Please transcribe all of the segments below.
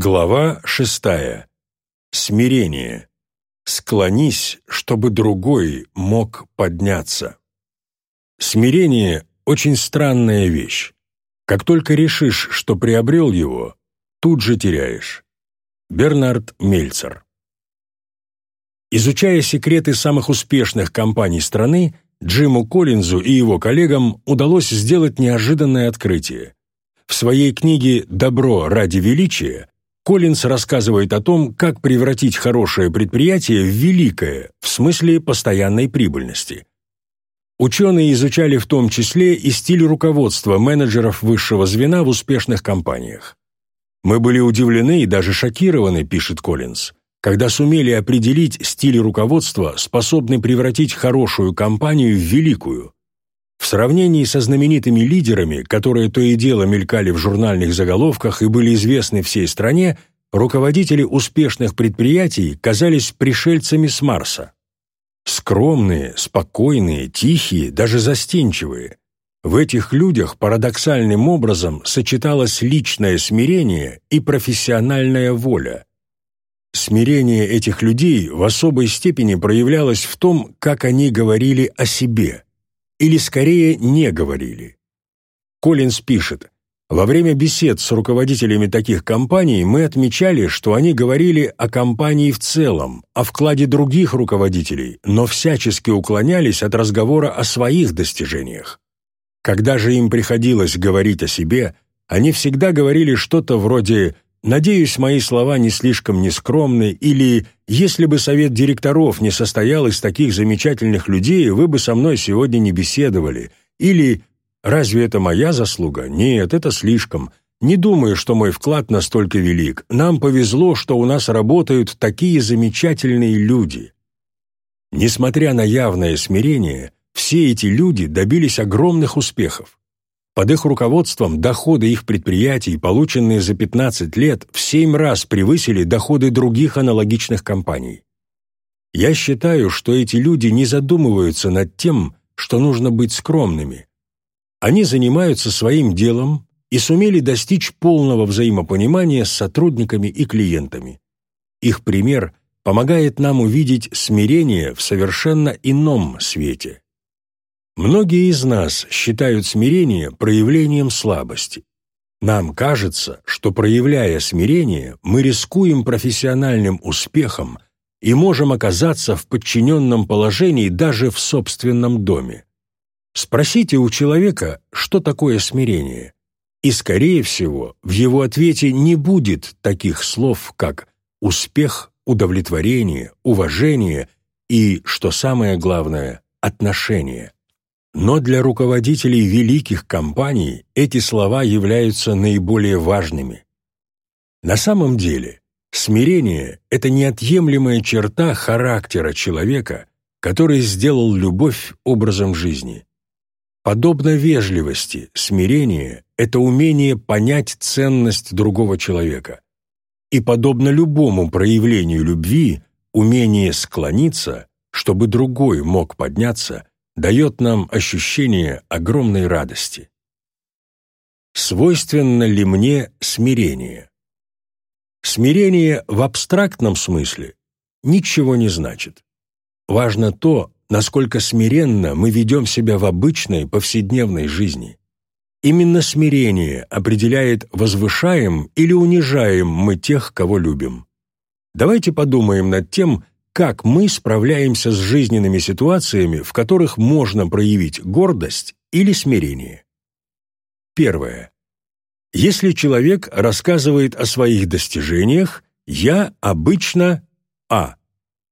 Глава шестая. Смирение. Склонись, чтобы другой мог подняться. Смирение – очень странная вещь. Как только решишь, что приобрел его, тут же теряешь. Бернард Мельцер. Изучая секреты самых успешных компаний страны, Джиму Коллинзу и его коллегам удалось сделать неожиданное открытие. В своей книге «Добро ради величия» Коллинз рассказывает о том, как превратить хорошее предприятие в великое, в смысле постоянной прибыльности. Ученые изучали в том числе и стиль руководства менеджеров высшего звена в успешных компаниях. «Мы были удивлены и даже шокированы», – пишет Коллинз, когда сумели определить стиль руководства, способный превратить хорошую компанию в великую. В сравнении со знаменитыми лидерами, которые то и дело мелькали в журнальных заголовках и были известны всей стране, руководители успешных предприятий казались пришельцами с Марса. Скромные, спокойные, тихие, даже застенчивые. В этих людях парадоксальным образом сочеталось личное смирение и профессиональная воля. Смирение этих людей в особой степени проявлялось в том, как они говорили о себе – или скорее не говорили. Коллинз пишет, «Во время бесед с руководителями таких компаний мы отмечали, что они говорили о компании в целом, о вкладе других руководителей, но всячески уклонялись от разговора о своих достижениях. Когда же им приходилось говорить о себе, они всегда говорили что-то вроде «Надеюсь, мои слова не слишком нескромны» или «Если бы совет директоров не состоял из таких замечательных людей, вы бы со мной сегодня не беседовали» или «Разве это моя заслуга? Нет, это слишком. Не думаю, что мой вклад настолько велик. Нам повезло, что у нас работают такие замечательные люди». Несмотря на явное смирение, все эти люди добились огромных успехов. Под их руководством доходы их предприятий, полученные за 15 лет, в 7 раз превысили доходы других аналогичных компаний. Я считаю, что эти люди не задумываются над тем, что нужно быть скромными. Они занимаются своим делом и сумели достичь полного взаимопонимания с сотрудниками и клиентами. Их пример помогает нам увидеть смирение в совершенно ином свете. Многие из нас считают смирение проявлением слабости. Нам кажется, что проявляя смирение, мы рискуем профессиональным успехом и можем оказаться в подчиненном положении даже в собственном доме. Спросите у человека, что такое смирение, и, скорее всего, в его ответе не будет таких слов, как успех, удовлетворение, уважение и, что самое главное, отношение. Но для руководителей великих компаний эти слова являются наиболее важными. На самом деле, смирение – это неотъемлемая черта характера человека, который сделал любовь образом жизни. Подобно вежливости, смирение – это умение понять ценность другого человека. И подобно любому проявлению любви, умение склониться, чтобы другой мог подняться – дает нам ощущение огромной радости. Свойственно ли мне смирение? Смирение в абстрактном смысле ничего не значит. Важно то, насколько смиренно мы ведем себя в обычной повседневной жизни. Именно смирение определяет, возвышаем или унижаем мы тех, кого любим. Давайте подумаем над тем, как мы справляемся с жизненными ситуациями, в которых можно проявить гордость или смирение. Первое. Если человек рассказывает о своих достижениях, я обычно а.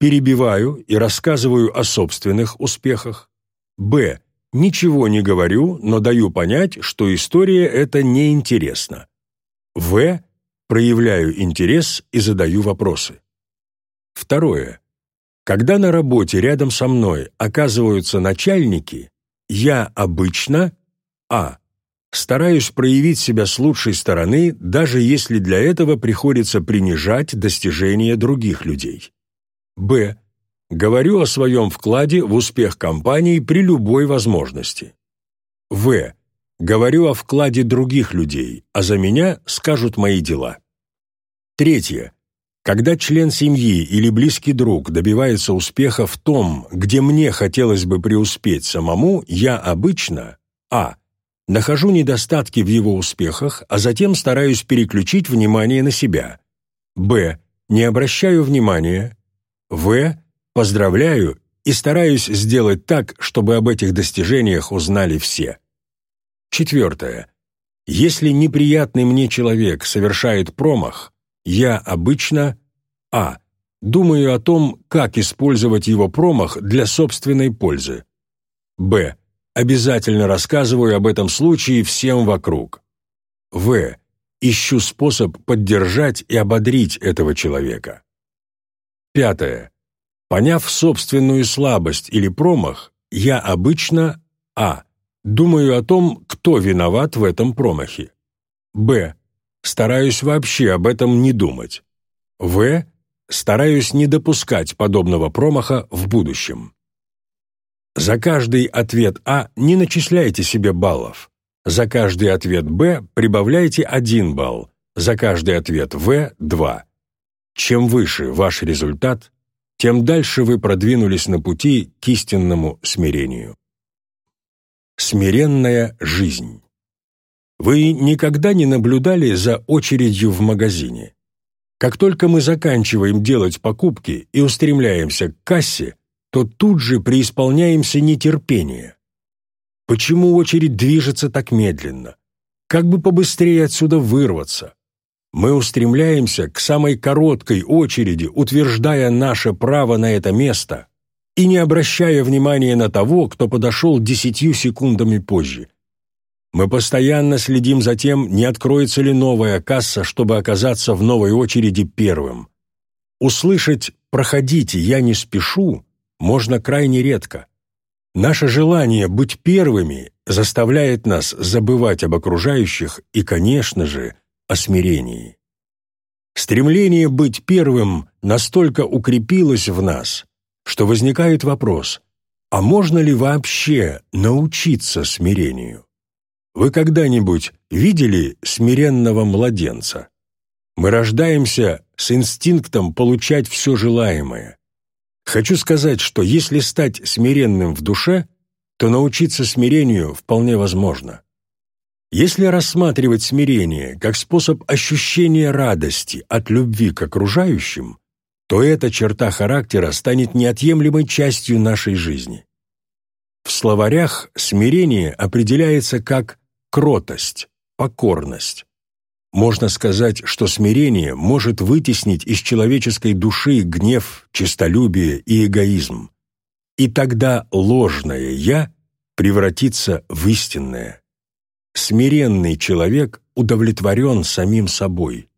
перебиваю и рассказываю о собственных успехах, б. ничего не говорю, но даю понять, что история эта неинтересна, в. проявляю интерес и задаю вопросы. Второе. Когда на работе рядом со мной оказываются начальники, я обычно а. Стараюсь проявить себя с лучшей стороны, даже если для этого приходится принижать достижения других людей. б. Говорю о своем вкладе в успех компании при любой возможности. в. Говорю о вкладе других людей, а за меня скажут мои дела. Третье. Когда член семьи или близкий друг добивается успеха в том, где мне хотелось бы преуспеть самому, я обычно а. Нахожу недостатки в его успехах, а затем стараюсь переключить внимание на себя. б. Не обращаю внимания. в. Поздравляю и стараюсь сделать так, чтобы об этих достижениях узнали все. Четвертое. Если неприятный мне человек совершает промах, я обычно а. Думаю о том, как использовать его промах для собственной пользы. б. Обязательно рассказываю об этом случае всем вокруг. в. Ищу способ поддержать и ободрить этого человека. Пятое. Поняв собственную слабость или промах, я обычно а. Думаю о том, кто виноват в этом промахе. б. Стараюсь вообще об этом не думать. В. Стараюсь не допускать подобного промаха в будущем. За каждый ответ А не начисляйте себе баллов. За каждый ответ Б прибавляйте один балл. За каждый ответ В – два. Чем выше ваш результат, тем дальше вы продвинулись на пути к истинному смирению. Смиренная жизнь. Вы никогда не наблюдали за очередью в магазине? Как только мы заканчиваем делать покупки и устремляемся к кассе, то тут же преисполняемся нетерпения. Почему очередь движется так медленно? Как бы побыстрее отсюда вырваться? Мы устремляемся к самой короткой очереди, утверждая наше право на это место и не обращая внимания на того, кто подошел десятью секундами позже – мы постоянно следим за тем, не откроется ли новая касса, чтобы оказаться в новой очереди первым. Услышать «проходите, я не спешу» можно крайне редко. Наше желание быть первыми заставляет нас забывать об окружающих и, конечно же, о смирении. Стремление быть первым настолько укрепилось в нас, что возникает вопрос, а можно ли вообще научиться смирению? Вы когда-нибудь видели смиренного младенца? Мы рождаемся с инстинктом получать все желаемое. Хочу сказать, что если стать смиренным в душе, то научиться смирению вполне возможно. Если рассматривать смирение как способ ощущения радости от любви к окружающим, то эта черта характера станет неотъемлемой частью нашей жизни. В словарях смирение определяется как кротость, покорность. Можно сказать, что смирение может вытеснить из человеческой души гнев, честолюбие и эгоизм. И тогда ложное «я» превратится в истинное. Смиренный человек удовлетворен самим собой.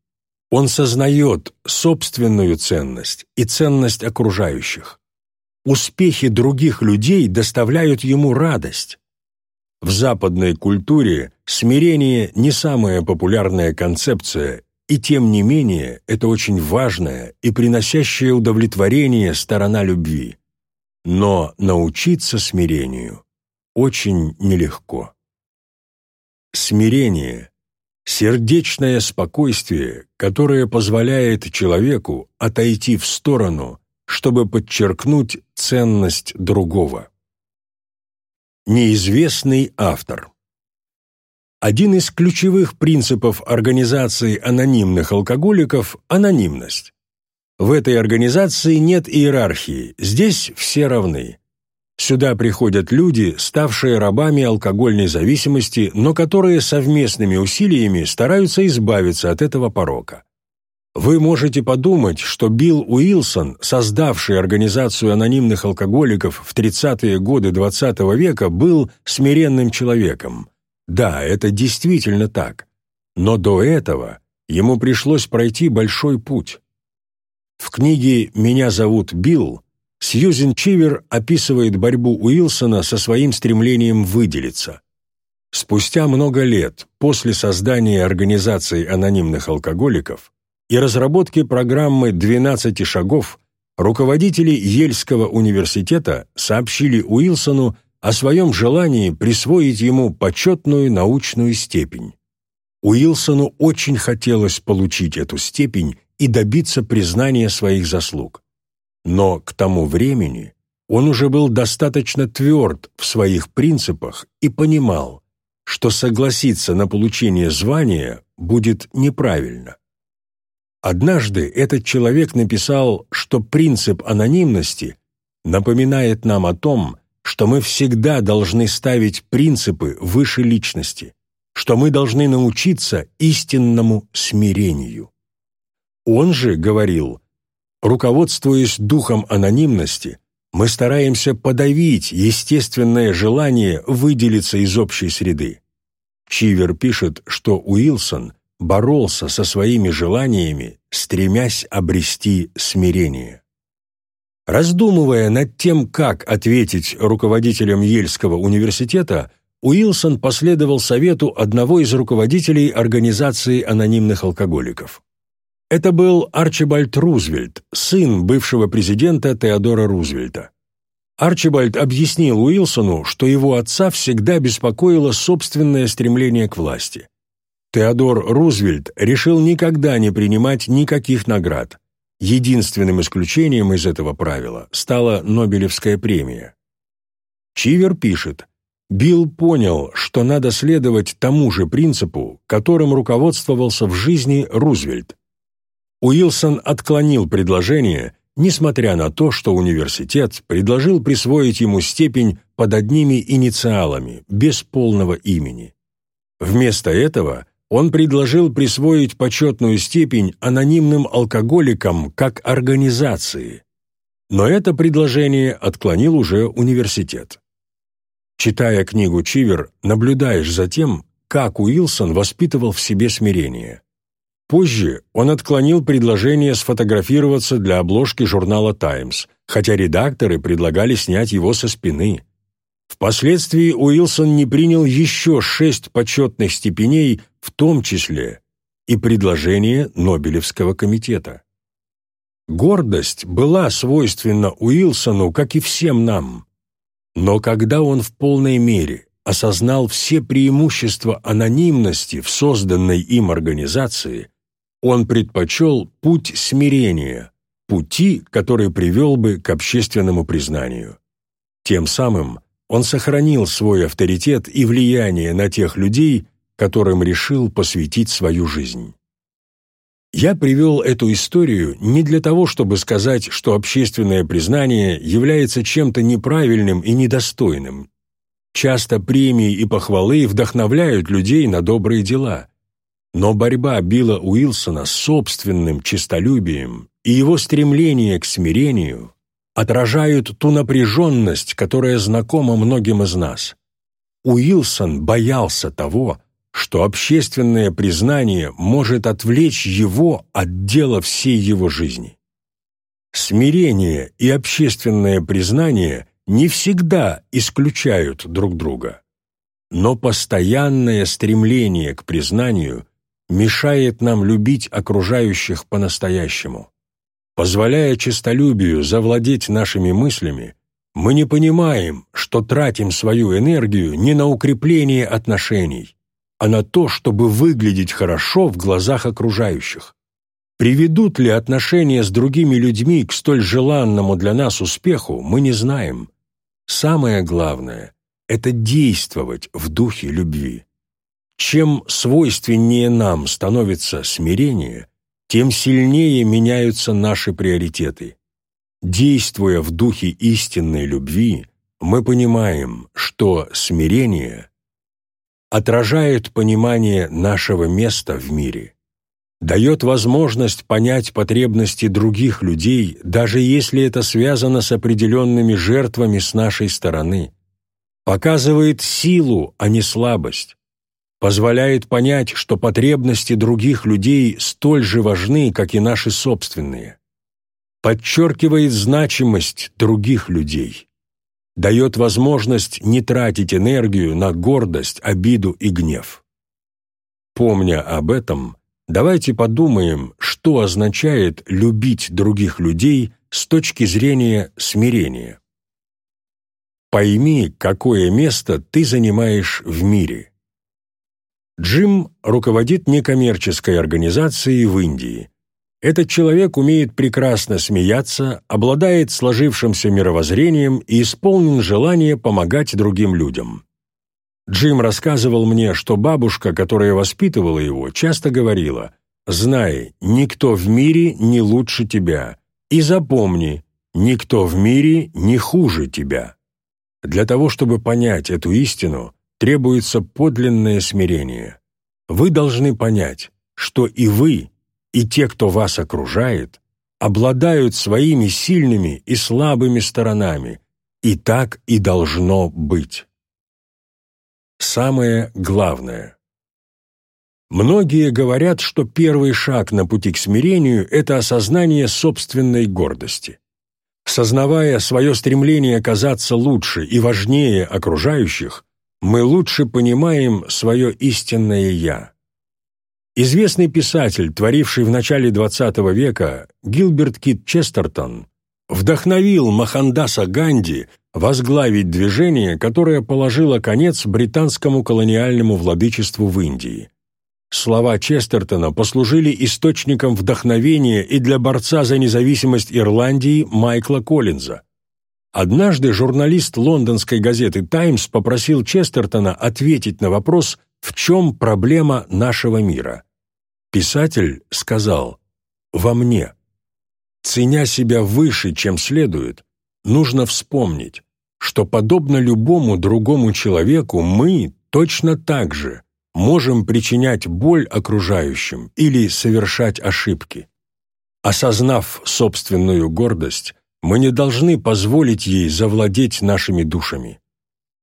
Он сознает собственную ценность и ценность окружающих. Успехи других людей доставляют ему радость. В западной культуре смирение не самая популярная концепция, и тем не менее это очень важная и приносящая удовлетворение сторона любви. Но научиться смирению очень нелегко. Смирение – сердечное спокойствие, которое позволяет человеку отойти в сторону, чтобы подчеркнуть ценность другого. Неизвестный автор. Один из ключевых принципов организации анонимных алкоголиков – анонимность. В этой организации нет иерархии, здесь все равны. Сюда приходят люди, ставшие рабами алкогольной зависимости, но которые совместными усилиями стараются избавиться от этого порока. Вы можете подумать, что Билл Уилсон, создавший организацию анонимных алкоголиков в 30-е годы XX -го века, был смиренным человеком. Да, это действительно так. Но до этого ему пришлось пройти большой путь. В книге «Меня зовут Билл» Сьюзен Чивер описывает борьбу Уилсона со своим стремлением выделиться. Спустя много лет после создания организации анонимных алкоголиков и разработке программы «12 шагов» руководители Ельского университета сообщили Уилсону о своем желании присвоить ему почетную научную степень. Уилсону очень хотелось получить эту степень и добиться признания своих заслуг. Но к тому времени он уже был достаточно тверд в своих принципах и понимал, что согласиться на получение звания будет неправильно. Однажды этот человек написал, что принцип анонимности напоминает нам о том, что мы всегда должны ставить принципы выше личности, что мы должны научиться истинному смирению. Он же говорил, руководствуясь духом анонимности, мы стараемся подавить естественное желание выделиться из общей среды. Чивер пишет, что Уилсон боролся со своими желаниями, стремясь обрести смирение. Раздумывая над тем, как ответить руководителям Ельского университета, Уилсон последовал совету одного из руководителей Организации анонимных алкоголиков. Это был Арчибальд Рузвельт, сын бывшего президента Теодора Рузвельта. Арчибальд объяснил Уилсону, что его отца всегда беспокоило собственное стремление к власти. Теодор Рузвельт решил никогда не принимать никаких наград. Единственным исключением из этого правила стала Нобелевская премия. Чивер пишет, Билл понял, что надо следовать тому же принципу, которым руководствовался в жизни Рузвельт. Уилсон отклонил предложение, несмотря на то, что университет предложил присвоить ему степень под одними инициалами, без полного имени. Вместо этого он предложил присвоить почетную степень анонимным алкоголикам как организации. Но это предложение отклонил уже университет. Читая книгу Чивер, наблюдаешь за тем, как Уилсон воспитывал в себе смирение. Позже он отклонил предложение сфотографироваться для обложки журнала «Таймс», хотя редакторы предлагали снять его со спины. Впоследствии Уилсон не принял еще шесть почетных степеней, в том числе и предложение Нобелевского комитета. Гордость была свойственна Уилсону, как и всем нам. Но когда он в полной мере осознал все преимущества анонимности в созданной им организации, он предпочел путь смирения, пути, который привел бы к общественному признанию. Тем самым он сохранил свой авторитет и влияние на тех людей, которым решил посвятить свою жизнь. Я привел эту историю не для того, чтобы сказать, что общественное признание является чем-то неправильным и недостойным. Часто премии и похвалы вдохновляют людей на добрые дела. Но борьба Билла Уилсона с собственным честолюбием и его стремление к смирению отражают ту напряженность, которая знакома многим из нас. Уилсон боялся того, что общественное признание может отвлечь его от дела всей его жизни. Смирение и общественное признание не всегда исключают друг друга, но постоянное стремление к признанию мешает нам любить окружающих по-настоящему. Позволяя честолюбию завладеть нашими мыслями, мы не понимаем, что тратим свою энергию не на укрепление отношений, а на то, чтобы выглядеть хорошо в глазах окружающих. Приведут ли отношения с другими людьми к столь желанному для нас успеху, мы не знаем. Самое главное — это действовать в духе любви. Чем свойственнее нам становится смирение, тем сильнее меняются наши приоритеты. Действуя в духе истинной любви, мы понимаем, что смирение отражает понимание нашего места в мире, дает возможность понять потребности других людей, даже если это связано с определенными жертвами с нашей стороны, показывает силу, а не слабость, позволяет понять, что потребности других людей столь же важны, как и наши собственные, подчеркивает значимость других людей, дает возможность не тратить энергию на гордость, обиду и гнев. Помня об этом, давайте подумаем, что означает любить других людей с точки зрения смирения. Пойми, какое место ты занимаешь в мире – Джим руководит некоммерческой организацией в Индии. Этот человек умеет прекрасно смеяться, обладает сложившимся мировоззрением и исполнен желание помогать другим людям. Джим рассказывал мне, что бабушка, которая воспитывала его, часто говорила «Знай, никто в мире не лучше тебя, и запомни, никто в мире не хуже тебя». Для того, чтобы понять эту истину, требуется подлинное смирение. Вы должны понять, что и вы, и те, кто вас окружает, обладают своими сильными и слабыми сторонами, и так и должно быть. Самое главное. Многие говорят, что первый шаг на пути к смирению – это осознание собственной гордости. Сознавая свое стремление казаться лучше и важнее окружающих, мы лучше понимаем свое истинное «я». Известный писатель, творивший в начале XX века, Гилберт Кит Честертон, вдохновил Махандаса Ганди возглавить движение, которое положило конец британскому колониальному владычеству в Индии. Слова Честертона послужили источником вдохновения и для борца за независимость Ирландии Майкла Коллинза. Однажды журналист лондонской газеты «Таймс» попросил Честертона ответить на вопрос «В чем проблема нашего мира?». Писатель сказал «Во мне». Ценя себя выше, чем следует, нужно вспомнить, что, подобно любому другому человеку, мы точно так же можем причинять боль окружающим или совершать ошибки. Осознав собственную гордость, мы не должны позволить ей завладеть нашими душами.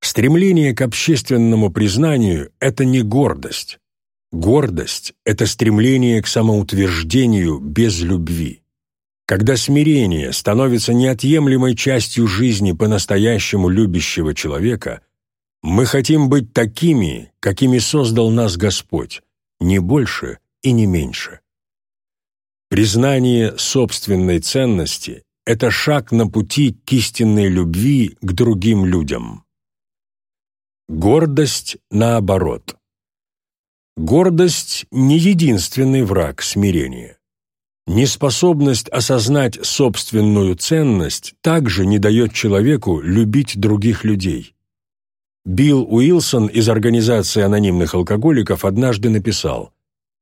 Стремление к общественному признанию – это не гордость. Гордость – это стремление к самоутверждению без любви. Когда смирение становится неотъемлемой частью жизни по-настоящему любящего человека, мы хотим быть такими, какими создал нас Господь, не больше и не меньше. Признание собственной ценности – это шаг на пути к истинной любви к другим людям. Гордость наоборот. Гордость – не единственный враг смирения. Неспособность осознать собственную ценность также не дает человеку любить других людей. Билл Уилсон из Организации анонимных алкоголиков однажды написал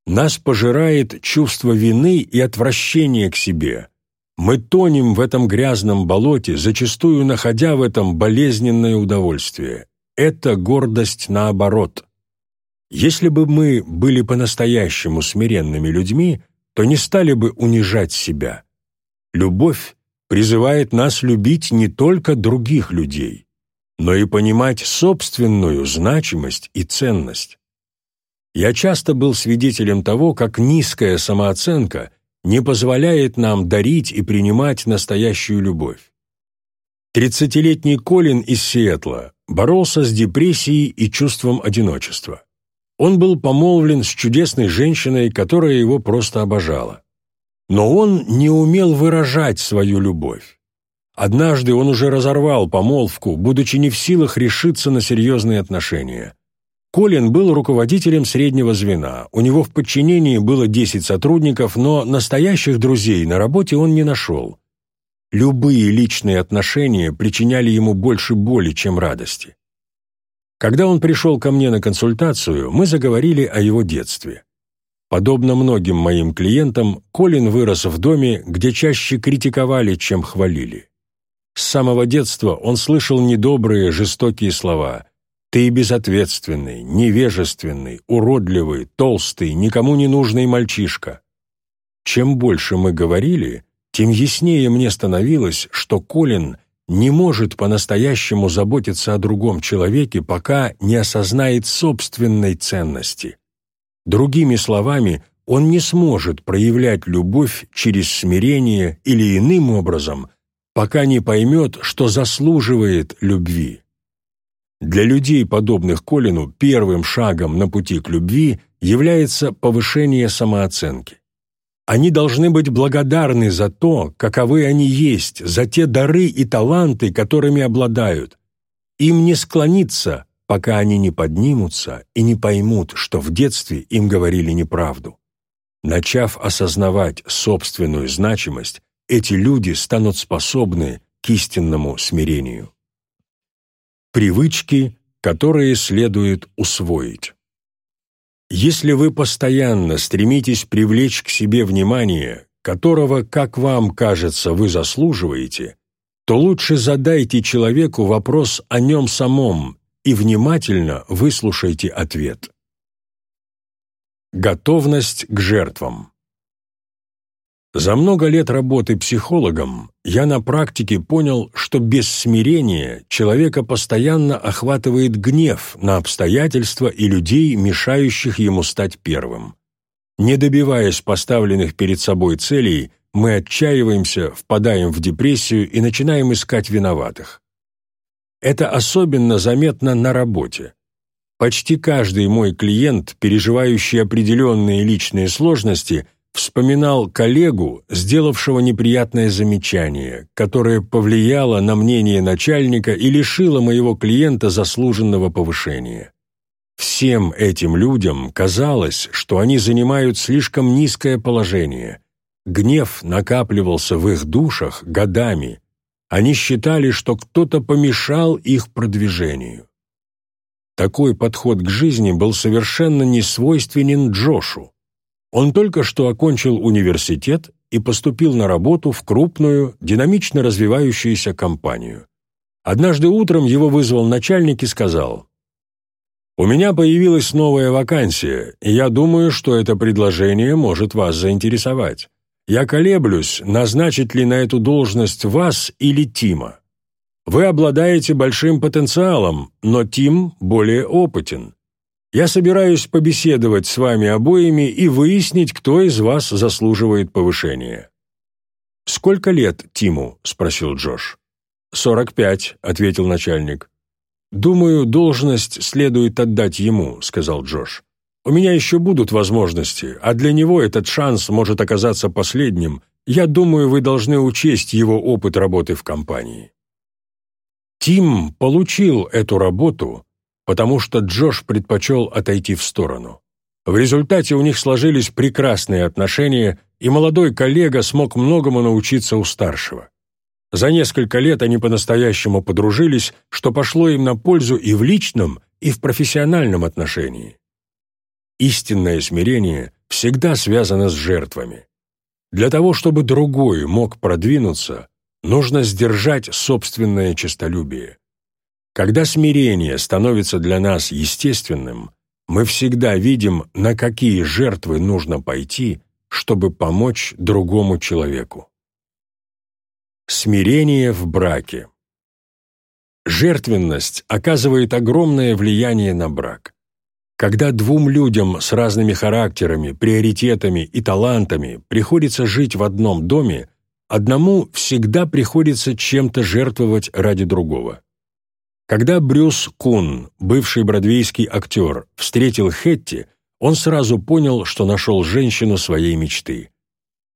«Нас пожирает чувство вины и отвращения к себе. Мы тонем в этом грязном болоте, зачастую находя в этом болезненное удовольствие. Это гордость наоборот. Если бы мы были по-настоящему смиренными людьми – то не стали бы унижать себя. Любовь призывает нас любить не только других людей, но и понимать собственную значимость и ценность. Я часто был свидетелем того, как низкая самооценка не позволяет нам дарить и принимать настоящую любовь. Тридцатилетний Колин из Сиэтла боролся с депрессией и чувством одиночества. Он был помолвлен с чудесной женщиной, которая его просто обожала. Но он не умел выражать свою любовь. Однажды он уже разорвал помолвку, будучи не в силах решиться на серьезные отношения. Колин был руководителем среднего звена, у него в подчинении было 10 сотрудников, но настоящих друзей на работе он не нашел. Любые личные отношения причиняли ему больше боли, чем радости. Когда он пришел ко мне на консультацию, мы заговорили о его детстве. Подобно многим моим клиентам, Колин вырос в доме, где чаще критиковали, чем хвалили. С самого детства он слышал недобрые, жестокие слова «ты безответственный, невежественный, уродливый, толстый, никому не нужный мальчишка». Чем больше мы говорили, тем яснее мне становилось, что Колин не может по-настоящему заботиться о другом человеке, пока не осознает собственной ценности. Другими словами, он не сможет проявлять любовь через смирение или иным образом, пока не поймет, что заслуживает любви. Для людей, подобных Колину, первым шагом на пути к любви является повышение самооценки. Они должны быть благодарны за то, каковы они есть, за те дары и таланты, которыми обладают. Им не склониться, пока они не поднимутся и не поймут, что в детстве им говорили неправду. Начав осознавать собственную значимость, эти люди станут способны к истинному смирению. Привычки, которые следует усвоить. Если вы постоянно стремитесь привлечь к себе внимание, которого, как вам кажется, вы заслуживаете, то лучше задайте человеку вопрос о нем самом и внимательно выслушайте ответ. Готовность к жертвам. За много лет работы психологом я на практике понял, что без смирения человека постоянно охватывает гнев на обстоятельства и людей, мешающих ему стать первым. Не добиваясь поставленных перед собой целей, мы отчаиваемся, впадаем в депрессию и начинаем искать виноватых. Это особенно заметно на работе. Почти каждый мой клиент, переживающий определенные личные сложности, вспоминал коллегу, сделавшего неприятное замечание, которое повлияло на мнение начальника и лишило моего клиента заслуженного повышения. Всем этим людям казалось, что они занимают слишком низкое положение. Гнев накапливался в их душах годами. Они считали, что кто-то помешал их продвижению. Такой подход к жизни был совершенно не свойственен Джошу. Он только что окончил университет и поступил на работу в крупную, динамично развивающуюся компанию. Однажды утром его вызвал начальник и сказал, «У меня появилась новая вакансия, и я думаю, что это предложение может вас заинтересовать. Я колеблюсь, назначить ли на эту должность вас или Тима. Вы обладаете большим потенциалом, но Тим более опытен. Я собираюсь побеседовать с вами обоими и выяснить, кто из вас заслуживает повышения». «Сколько лет Тиму?» – спросил Джош. «Сорок пять», – ответил начальник. «Думаю, должность следует отдать ему», – сказал Джош. «У меня еще будут возможности, а для него этот шанс может оказаться последним. Я думаю, вы должны учесть его опыт работы в компании». Тим получил эту работу, потому что Джош предпочел отойти в сторону. В результате у них сложились прекрасные отношения, и молодой коллега смог многому научиться у старшего. За несколько лет они по-настоящему подружились, что пошло им на пользу и в личном, и в профессиональном отношении. Истинное смирение всегда связано с жертвами. Для того, чтобы другой мог продвинуться, Нужно сдержать собственное честолюбие. Когда смирение становится для нас естественным, мы всегда видим, на какие жертвы нужно пойти, чтобы помочь другому человеку. Смирение в браке. Жертвенность оказывает огромное влияние на брак. Когда двум людям с разными характерами, приоритетами и талантами приходится жить в одном доме, Одному всегда приходится чем-то жертвовать ради другого. Когда Брюс Кун, бывший бродвейский актер, встретил Хетти, он сразу понял, что нашел женщину своей мечты.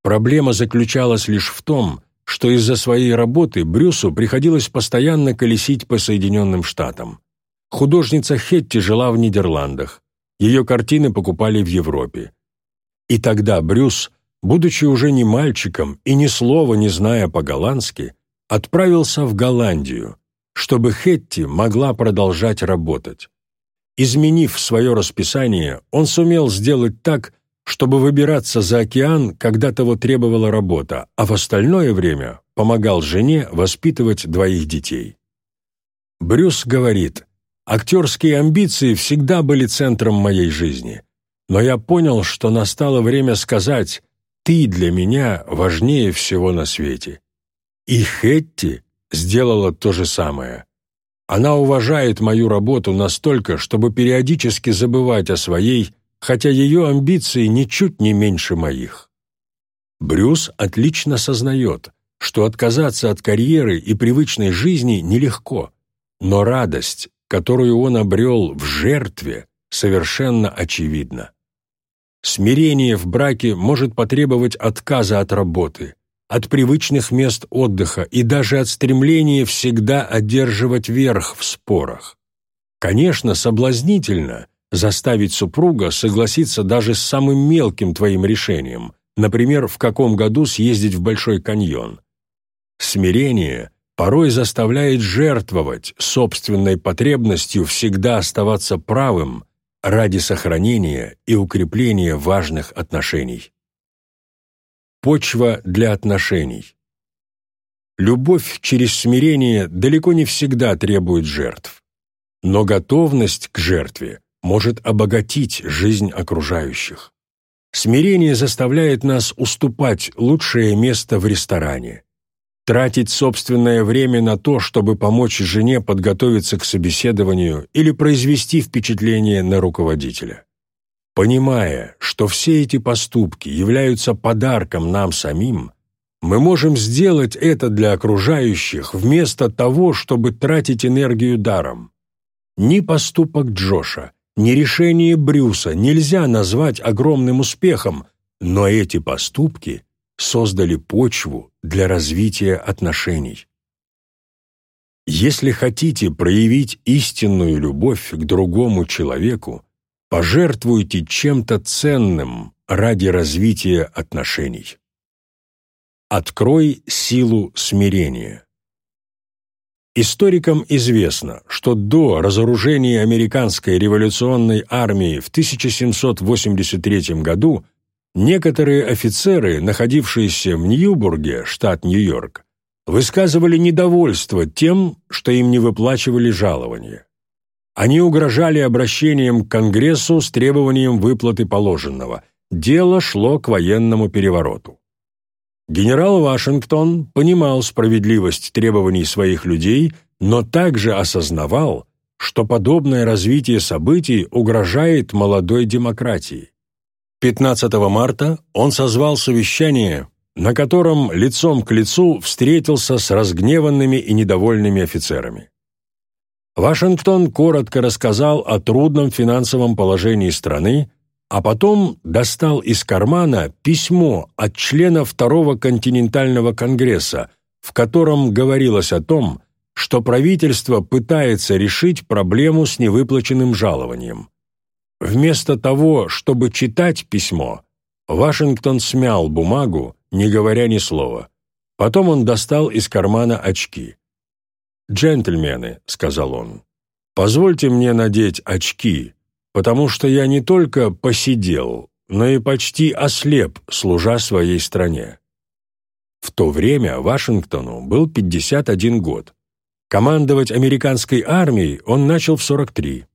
Проблема заключалась лишь в том, что из-за своей работы Брюсу приходилось постоянно колесить по Соединенным Штатам. Художница Хетти жила в Нидерландах. Ее картины покупали в Европе. И тогда Брюс будучи уже не мальчиком и ни слова не зная по-голландски, отправился в Голландию, чтобы Хетти могла продолжать работать. Изменив свое расписание, он сумел сделать так, чтобы выбираться за океан, когда того требовала работа, а в остальное время помогал жене воспитывать двоих детей. Брюс говорит, «Актерские амбиции всегда были центром моей жизни, но я понял, что настало время сказать, ты для меня важнее всего на свете». И Хетти сделала то же самое. Она уважает мою работу настолько, чтобы периодически забывать о своей, хотя ее амбиции ничуть не меньше моих. Брюс отлично сознает, что отказаться от карьеры и привычной жизни нелегко, но радость, которую он обрел в жертве, совершенно очевидна. Смирение в браке может потребовать отказа от работы, от привычных мест отдыха и даже от стремления всегда одерживать верх в спорах. Конечно, соблазнительно, заставить супруга согласиться даже с самым мелким твоим решением, например, в каком году съездить в Большой каньон. Смирение порой заставляет жертвовать собственной потребностью всегда оставаться правым ради сохранения и укрепления важных отношений. Почва для отношений. Любовь через смирение далеко не всегда требует жертв. Но готовность к жертве может обогатить жизнь окружающих. Смирение заставляет нас уступать лучшее место в ресторане, тратить собственное время на то, чтобы помочь жене подготовиться к собеседованию или произвести впечатление на руководителя. Понимая, что все эти поступки являются подарком нам самим, мы можем сделать это для окружающих вместо того, чтобы тратить энергию даром. Ни поступок Джоша, ни решение Брюса нельзя назвать огромным успехом, но эти поступки создали почву для развития отношений. Если хотите проявить истинную любовь к другому человеку, пожертвуйте чем-то ценным ради развития отношений. Открой силу смирения. Историкам известно, что до разоружения американской революционной армии в 1783 году некоторые офицеры, находившиеся в Ньюбурге, штат Нью-Йорк, высказывали недовольство тем, что им не выплачивали жалования. Они угрожали обращением к Конгрессу с требованием выплаты положенного. Дело шло к военному перевороту. Генерал Вашингтон понимал справедливость требований своих людей, но также осознавал, что подобное развитие событий угрожает молодой демократии. 15 марта он созвал совещание, на котором лицом к лицу встретился с разгневанными и недовольными офицерами. Вашингтон коротко рассказал о трудном финансовом положении страны, а потом достал из кармана письмо от члена Второго континентального конгресса, в котором говорилось о том, что правительство пытается решить проблему с невыплаченным жалованием. Вместо того, чтобы читать письмо, Вашингтон смял бумагу, не говоря ни слова. Потом он достал из кармана очки. «Джентльмены», — сказал он, — «позвольте мне надеть очки, потому что я не только посидел, но и почти ослеп, служа своей стране». В то время Вашингтону был 51 год. Командовать американской армией он начал в 43.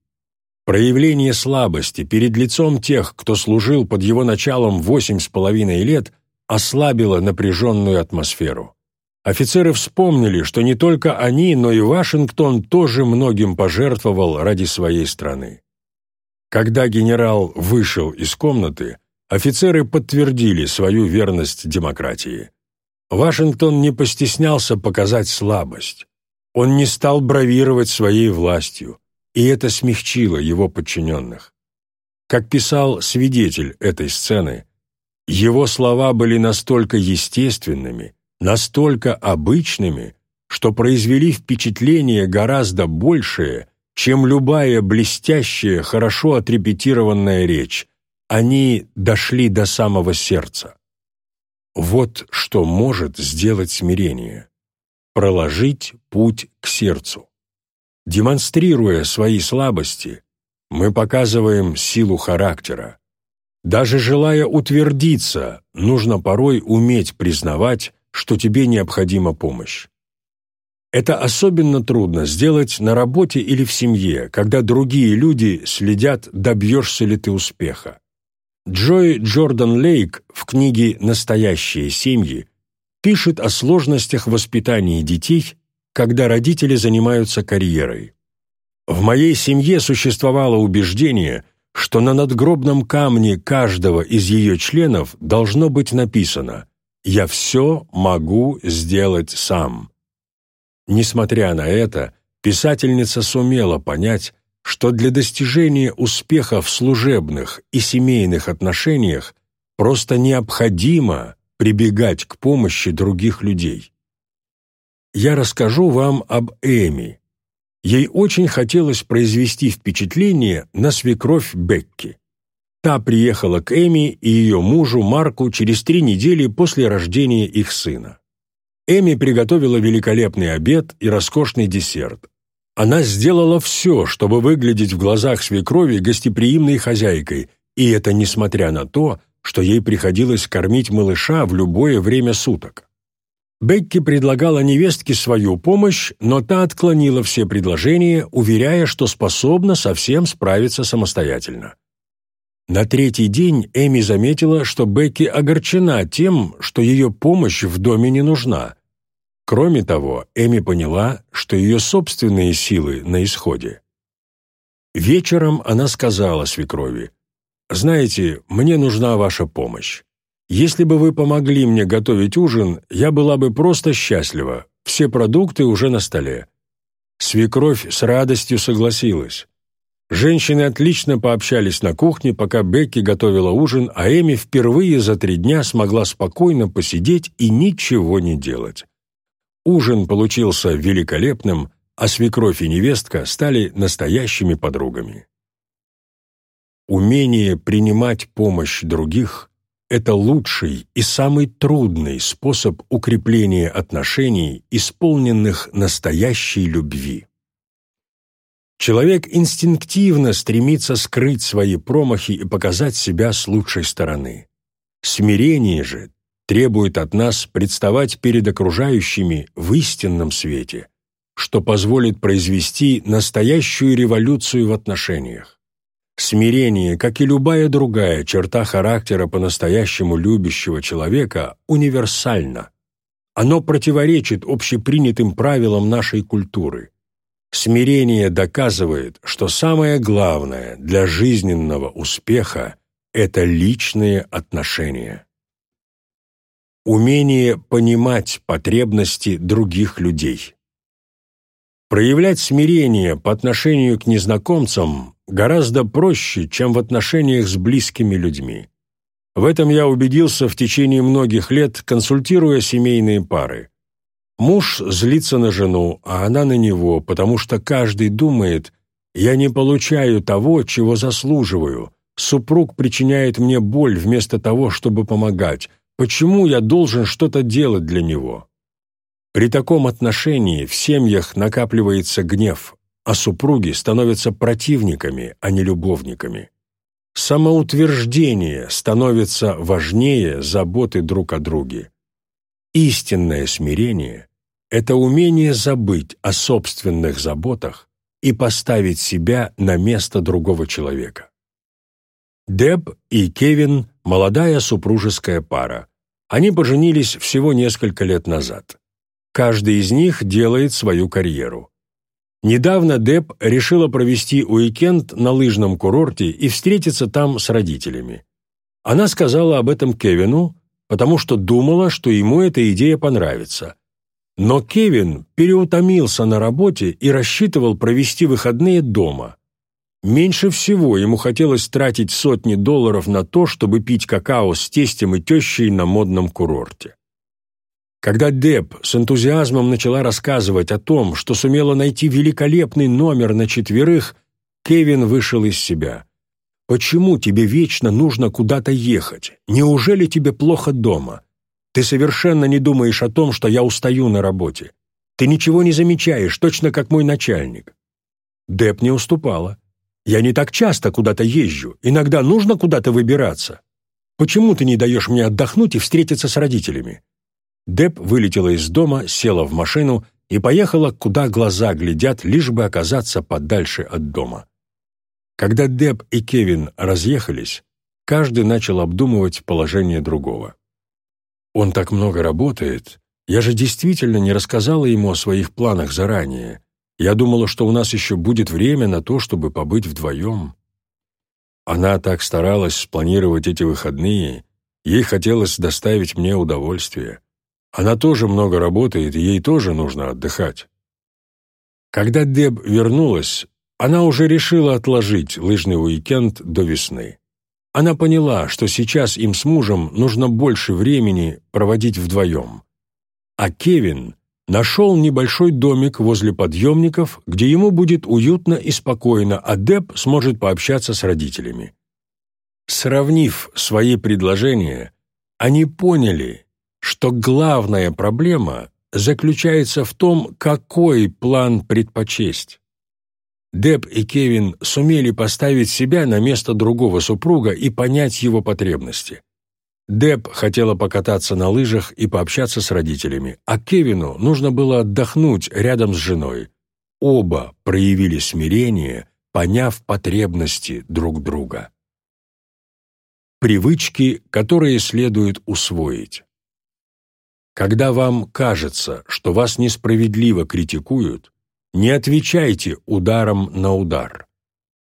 Проявление слабости перед лицом тех, кто служил под его началом восемь с половиной лет, ослабило напряженную атмосферу. Офицеры вспомнили, что не только они, но и Вашингтон тоже многим пожертвовал ради своей страны. Когда генерал вышел из комнаты, офицеры подтвердили свою верность демократии. Вашингтон не постеснялся показать слабость. Он не стал бравировать своей властью и это смягчило его подчиненных. Как писал свидетель этой сцены, его слова были настолько естественными, настолько обычными, что произвели впечатление гораздо большее, чем любая блестящая, хорошо отрепетированная речь. Они дошли до самого сердца. Вот что может сделать смирение. Проложить путь к сердцу. Демонстрируя свои слабости, мы показываем силу характера. Даже желая утвердиться, нужно порой уметь признавать, что тебе необходима помощь. Это особенно трудно сделать на работе или в семье, когда другие люди следят, добьешься ли ты успеха. Джой Джордан Лейк в книге «Настоящие семьи» пишет о сложностях воспитания детей когда родители занимаются карьерой. В моей семье существовало убеждение, что на надгробном камне каждого из ее членов должно быть написано «Я все могу сделать сам». Несмотря на это, писательница сумела понять, что для достижения успеха в служебных и семейных отношениях просто необходимо прибегать к помощи других людей я расскажу вам об Эми. Ей очень хотелось произвести впечатление на свекровь Бекки. Та приехала к Эми и ее мужу Марку через три недели после рождения их сына. Эми приготовила великолепный обед и роскошный десерт. Она сделала все, чтобы выглядеть в глазах свекрови гостеприимной хозяйкой, и это несмотря на то, что ей приходилось кормить малыша в любое время суток. Бекки предлагала невестке свою помощь, но та отклонила все предложения, уверяя, что способна совсем справиться самостоятельно. На третий день Эми заметила, что Бекки огорчена тем, что ее помощь в доме не нужна. Кроме того, Эми поняла, что ее собственные силы на исходе. Вечером она сказала свекрови, «Знаете, мне нужна ваша помощь. Если бы вы помогли мне готовить ужин, я была бы просто счастлива. Все продукты уже на столе». Свекровь с радостью согласилась. Женщины отлично пообщались на кухне, пока Бекки готовила ужин, а Эми впервые за три дня смогла спокойно посидеть и ничего не делать. Ужин получился великолепным, а свекровь и невестка стали настоящими подругами. Умение принимать помощь других – это лучший и самый трудный способ укрепления отношений, исполненных настоящей любви. Человек инстинктивно стремится скрыть свои промахи и показать себя с лучшей стороны. Смирение же требует от нас представать перед окружающими в истинном свете, что позволит произвести настоящую революцию в отношениях. Смирение, как и любая другая черта характера по-настоящему любящего человека, универсально. Оно противоречит общепринятым правилам нашей культуры. Смирение доказывает, что самое главное для жизненного успеха – это личные отношения. Умение понимать потребности других людей. Проявлять смирение по отношению к незнакомцам гораздо проще, чем в отношениях с близкими людьми. В этом я убедился в течение многих лет, консультируя семейные пары. Муж злится на жену, а она на него, потому что каждый думает, «Я не получаю того, чего заслуживаю. Супруг причиняет мне боль вместо того, чтобы помогать. Почему я должен что-то делать для него?» При таком отношении в семьях накапливается гнев, а супруги становятся противниками, а не любовниками. Самоутверждение становится важнее заботы друг о друге. Истинное смирение – это умение забыть о собственных заботах и поставить себя на место другого человека. Деб и Кевин – молодая супружеская пара. Они поженились всего несколько лет назад. Каждый из них делает свою карьеру. Недавно Деб решила провести уикенд на лыжном курорте и встретиться там с родителями. Она сказала об этом Кевину, потому что думала, что ему эта идея понравится. Но Кевин переутомился на работе и рассчитывал провести выходные дома. Меньше всего ему хотелось тратить сотни долларов на то, чтобы пить какао с тестем и тещей на модном курорте. Когда Деб с энтузиазмом начала рассказывать о том, что сумела найти великолепный номер на четверых, Кевин вышел из себя. Почему тебе вечно нужно куда-то ехать? Неужели тебе плохо дома? Ты совершенно не думаешь о том, что я устаю на работе. Ты ничего не замечаешь, точно как мой начальник». Деп не уступала. «Я не так часто куда-то езжу. Иногда нужно куда-то выбираться. Почему ты не даешь мне отдохнуть и встретиться с родителями?» Деп вылетела из дома, села в машину и поехала, куда глаза глядят, лишь бы оказаться подальше от дома. Когда Деб и Кевин разъехались, каждый начал обдумывать положение другого. «Он так много работает. Я же действительно не рассказала ему о своих планах заранее. Я думала, что у нас еще будет время на то, чтобы побыть вдвоем». Она так старалась спланировать эти выходные, ей хотелось доставить мне удовольствие. Она тоже много работает, ей тоже нужно отдыхать. Когда Деб вернулась, она уже решила отложить лыжный уикенд до весны. Она поняла, что сейчас им с мужем нужно больше времени проводить вдвоем. А Кевин нашел небольшой домик возле подъемников, где ему будет уютно и спокойно, а Деп сможет пообщаться с родителями. Сравнив свои предложения, они поняли, что главная проблема заключается в том, какой план предпочесть. Деб и Кевин сумели поставить себя на место другого супруга и понять его потребности. Деб хотела покататься на лыжах и пообщаться с родителями, а Кевину нужно было отдохнуть рядом с женой. Оба проявили смирение, поняв потребности друг друга. Привычки, которые следует усвоить. Когда вам кажется, что вас несправедливо критикуют, не отвечайте ударом на удар.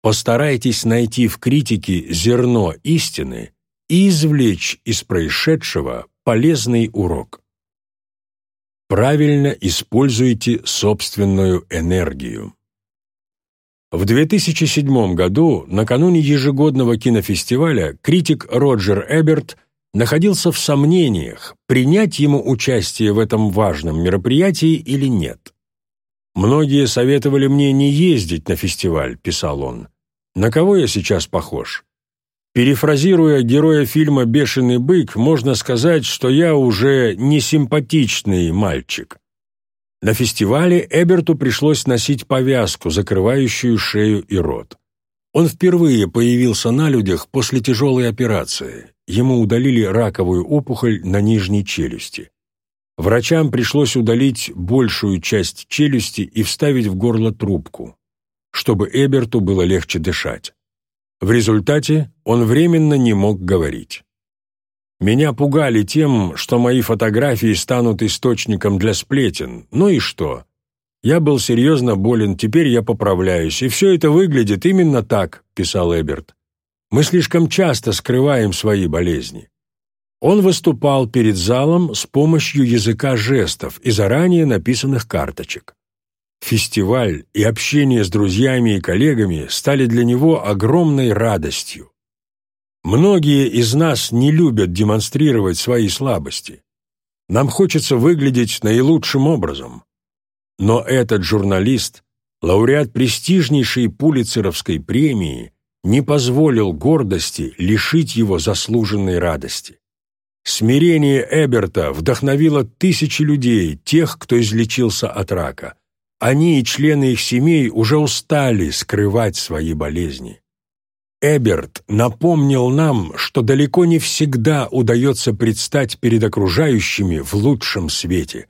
Постарайтесь найти в критике зерно истины и извлечь из происшедшего полезный урок. Правильно используйте собственную энергию. В 2007 году, накануне ежегодного кинофестиваля, критик Роджер Эберт находился в сомнениях, принять ему участие в этом важном мероприятии или нет. «Многие советовали мне не ездить на фестиваль», – писал он. «На кого я сейчас похож? Перефразируя героя фильма «Бешеный бык», можно сказать, что я уже не симпатичный мальчик. На фестивале Эберту пришлось носить повязку, закрывающую шею и рот. Он впервые появился на людях после тяжелой операции. Ему удалили раковую опухоль на нижней челюсти. Врачам пришлось удалить большую часть челюсти и вставить в горло трубку, чтобы Эберту было легче дышать. В результате он временно не мог говорить. Меня пугали тем, что мои фотографии станут источником для сплетен. Ну и что? Я был серьезно болен, теперь я поправляюсь, и все это выглядит именно так, писал Эберт. Мы слишком часто скрываем свои болезни. Он выступал перед залом с помощью языка жестов и заранее написанных карточек. Фестиваль и общение с друзьями и коллегами стали для него огромной радостью. Многие из нас не любят демонстрировать свои слабости. Нам хочется выглядеть наилучшим образом. Но этот журналист, лауреат престижнейшей Пулицеровской премии, не позволил гордости лишить его заслуженной радости. Смирение Эберта вдохновило тысячи людей, тех, кто излечился от рака. Они и члены их семей уже устали скрывать свои болезни. Эберт напомнил нам, что далеко не всегда удается предстать перед окружающими в лучшем свете.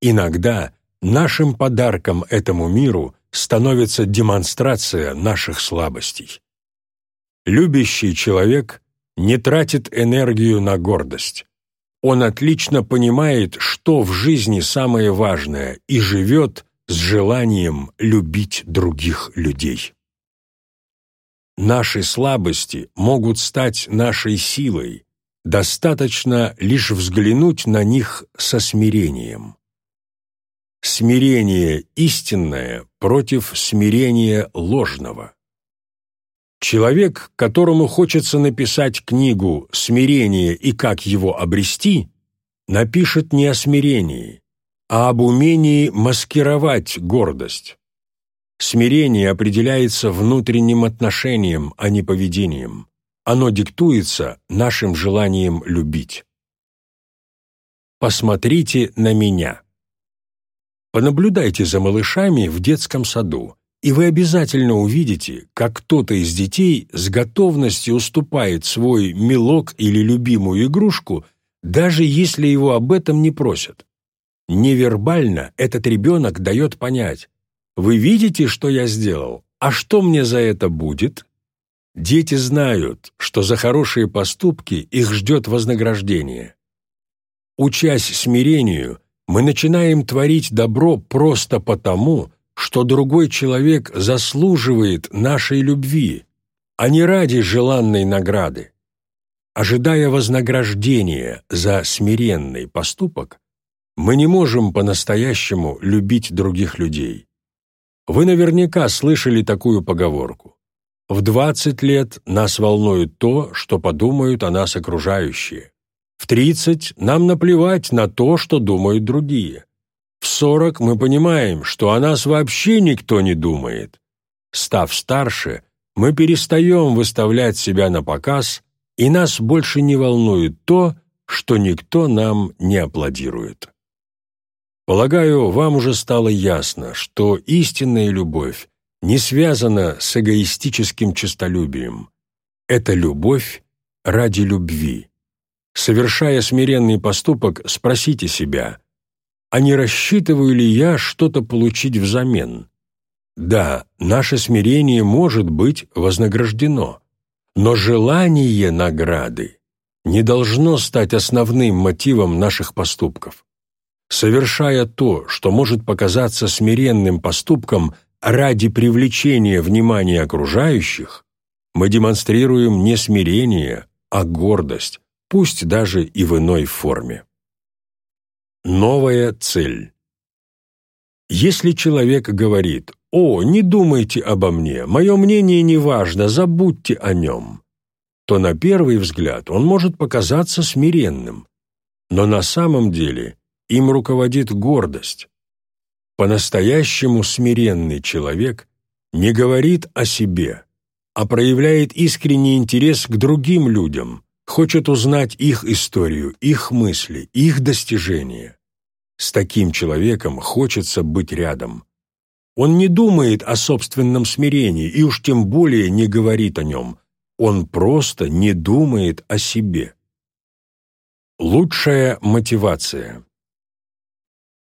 Иногда нашим подарком этому миру становится демонстрация наших слабостей. Любящий человек не тратит энергию на гордость. Он отлично понимает, что в жизни самое важное, и живет с желанием любить других людей. Наши слабости могут стать нашей силой, достаточно лишь взглянуть на них со смирением. Смирение истинное против смирения ложного. Человек, которому хочется написать книгу «Смирение и как его обрести», напишет не о смирении, а об умении маскировать гордость. Смирение определяется внутренним отношением, а не поведением. Оно диктуется нашим желанием любить. Посмотрите на меня. Понаблюдайте за малышами в детском саду, и вы обязательно увидите, как кто-то из детей с готовностью уступает свой мелок или любимую игрушку, даже если его об этом не просят. Невербально этот ребенок дает понять, вы видите, что я сделал? А что мне за это будет? Дети знают, что за хорошие поступки их ждет вознаграждение. Учась смирению, мы начинаем творить добро просто потому, что другой человек заслуживает нашей любви, а не ради желанной награды. Ожидая вознаграждения за смиренный поступок, мы не можем по-настоящему любить других людей. Вы наверняка слышали такую поговорку. В 20 лет нас волнует то, что подумают о нас окружающие. В 30 нам наплевать на то, что думают другие. В сорок мы понимаем, что о нас вообще никто не думает. Став старше, мы перестаем выставлять себя на показ, и нас больше не волнует то, что никто нам не аплодирует. Полагаю, вам уже стало ясно, что истинная любовь не связана с эгоистическим честолюбием. Это любовь ради любви. Совершая смиренный поступок, спросите себя, а не рассчитываю ли я что-то получить взамен? Да, наше смирение может быть вознаграждено, но желание награды не должно стать основным мотивом наших поступков. Совершая то, что может показаться смиренным поступком ради привлечения внимания окружающих, мы демонстрируем не смирение, а гордость, пусть даже и в иной форме. Новая цель Если человек говорит «О, не думайте обо мне, мое мнение не важно, забудьте о нем», то на первый взгляд он может показаться смиренным, но на самом деле им руководит гордость. По-настоящему смиренный человек не говорит о себе, а проявляет искренний интерес к другим людям, хочет узнать их историю, их мысли, их достижения. С таким человеком хочется быть рядом. Он не думает о собственном смирении и уж тем более не говорит о нем. Он просто не думает о себе. Лучшая мотивация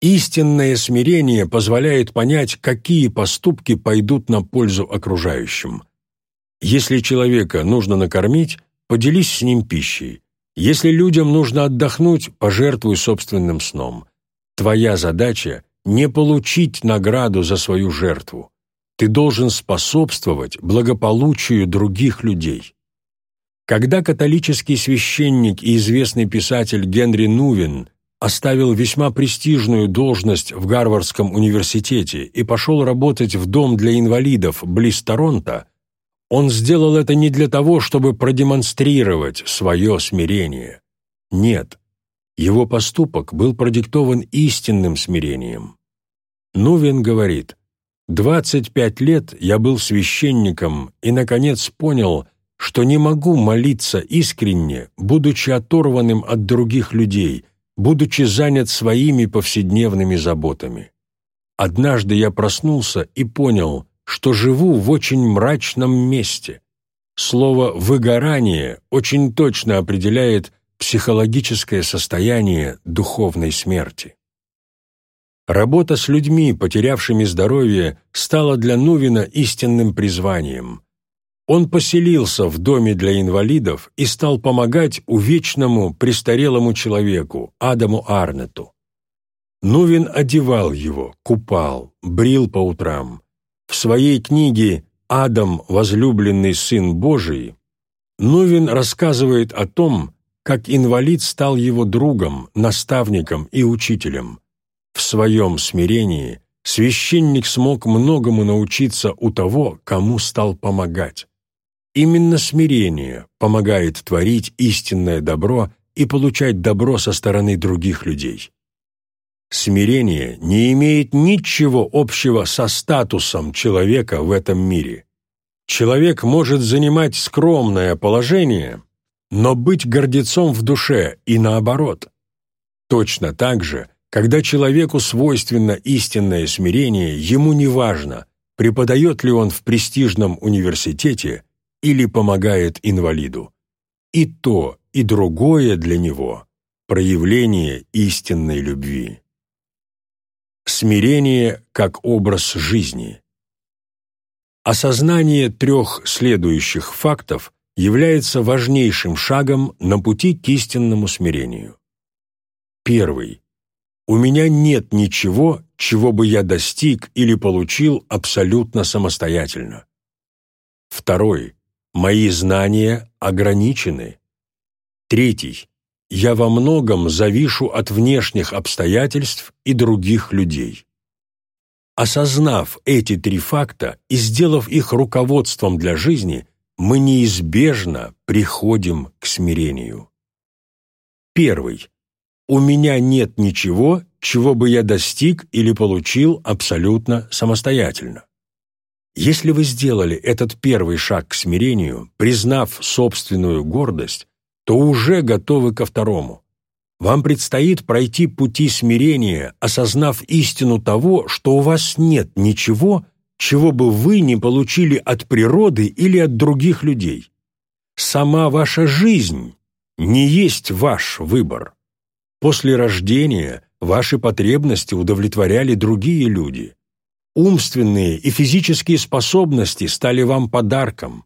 Истинное смирение позволяет понять, какие поступки пойдут на пользу окружающим. Если человека нужно накормить, поделись с ним пищей. Если людям нужно отдохнуть, пожертвуй собственным сном. Твоя задача – не получить награду за свою жертву. Ты должен способствовать благополучию других людей. Когда католический священник и известный писатель Генри Нувин оставил весьма престижную должность в Гарвардском университете и пошел работать в дом для инвалидов близ Торонто, он сделал это не для того, чтобы продемонстрировать свое смирение. Нет, его поступок был продиктован истинным смирением. Нувин говорит, «25 лет я был священником и, наконец, понял, что не могу молиться искренне, будучи оторванным от других людей – будучи занят своими повседневными заботами. Однажды я проснулся и понял, что живу в очень мрачном месте. Слово «выгорание» очень точно определяет психологическое состояние духовной смерти. Работа с людьми, потерявшими здоровье, стала для Нувина истинным призванием. Он поселился в доме для инвалидов и стал помогать увечному престарелому человеку, Адаму Арнету. Нувин одевал его, купал, брил по утрам. В своей книге «Адам, возлюбленный Сын Божий» Нувин рассказывает о том, как инвалид стал его другом, наставником и учителем. В своем смирении священник смог многому научиться у того, кому стал помогать. Именно смирение помогает творить истинное добро и получать добро со стороны других людей. Смирение не имеет ничего общего со статусом человека в этом мире. Человек может занимать скромное положение, но быть гордецом в душе и наоборот. Точно так же, когда человеку свойственно истинное смирение, ему не важно, преподает ли он в престижном университете или помогает инвалиду. И то, и другое для него – проявление истинной любви. Смирение как образ жизни. Осознание трех следующих фактов является важнейшим шагом на пути к истинному смирению. Первый. У меня нет ничего, чего бы я достиг или получил абсолютно самостоятельно. Второй. Мои знания ограничены. Третий. Я во многом завишу от внешних обстоятельств и других людей. Осознав эти три факта и сделав их руководством для жизни, мы неизбежно приходим к смирению. Первый. У меня нет ничего, чего бы я достиг или получил абсолютно самостоятельно. Если вы сделали этот первый шаг к смирению, признав собственную гордость, то уже готовы ко второму. Вам предстоит пройти пути смирения, осознав истину того, что у вас нет ничего, чего бы вы не получили от природы или от других людей. Сама ваша жизнь не есть ваш выбор. После рождения ваши потребности удовлетворяли другие люди. Умственные и физические способности стали вам подарком.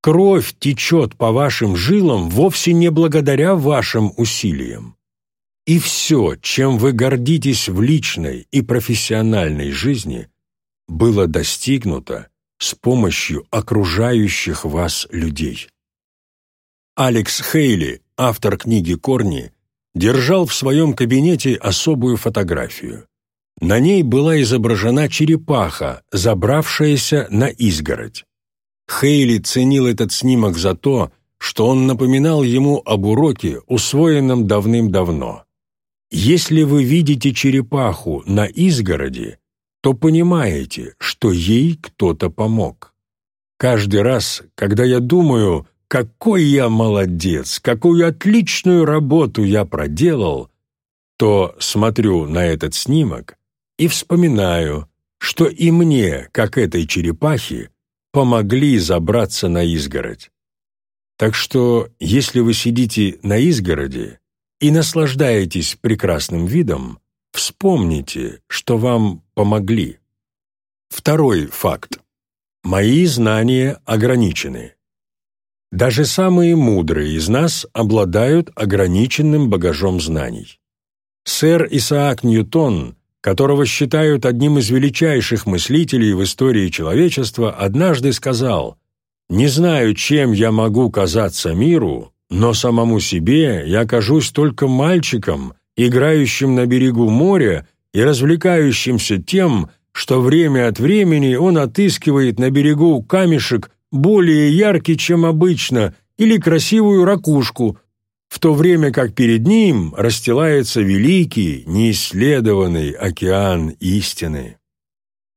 Кровь течет по вашим жилам вовсе не благодаря вашим усилиям. И все, чем вы гордитесь в личной и профессиональной жизни, было достигнуто с помощью окружающих вас людей. Алекс Хейли, автор книги «Корни», держал в своем кабинете особую фотографию. На ней была изображена черепаха, забравшаяся на изгородь. Хейли ценил этот снимок за то, что он напоминал ему об уроке, усвоенном давным-давно. Если вы видите черепаху на изгороди, то понимаете, что ей кто-то помог. Каждый раз, когда я думаю, какой я молодец, какую отличную работу я проделал, то смотрю на этот снимок и вспоминаю, что и мне, как этой черепахе, помогли забраться на изгородь. Так что, если вы сидите на изгороди и наслаждаетесь прекрасным видом, вспомните, что вам помогли. Второй факт. Мои знания ограничены. Даже самые мудрые из нас обладают ограниченным багажом знаний. Сэр Исаак Ньютон, которого считают одним из величайших мыслителей в истории человечества, однажды сказал «Не знаю, чем я могу казаться миру, но самому себе я кажусь только мальчиком, играющим на берегу моря и развлекающимся тем, что время от времени он отыскивает на берегу камешек более яркий, чем обычно, или красивую ракушку, в то время как перед ним расстилается великий, неисследованный океан истины.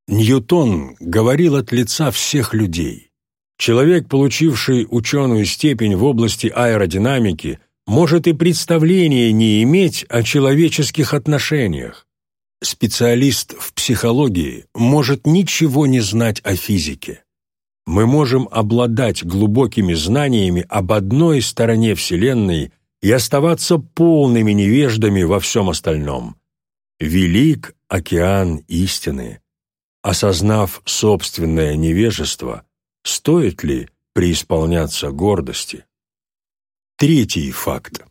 Ньютон говорил от лица всех людей. Человек, получивший ученую степень в области аэродинамики, может и представления не иметь о человеческих отношениях. Специалист в психологии может ничего не знать о физике. Мы можем обладать глубокими знаниями об одной стороне Вселенной и оставаться полными невеждами во всем остальном. Велик океан истины. Осознав собственное невежество, стоит ли преисполняться гордости? Третий факт.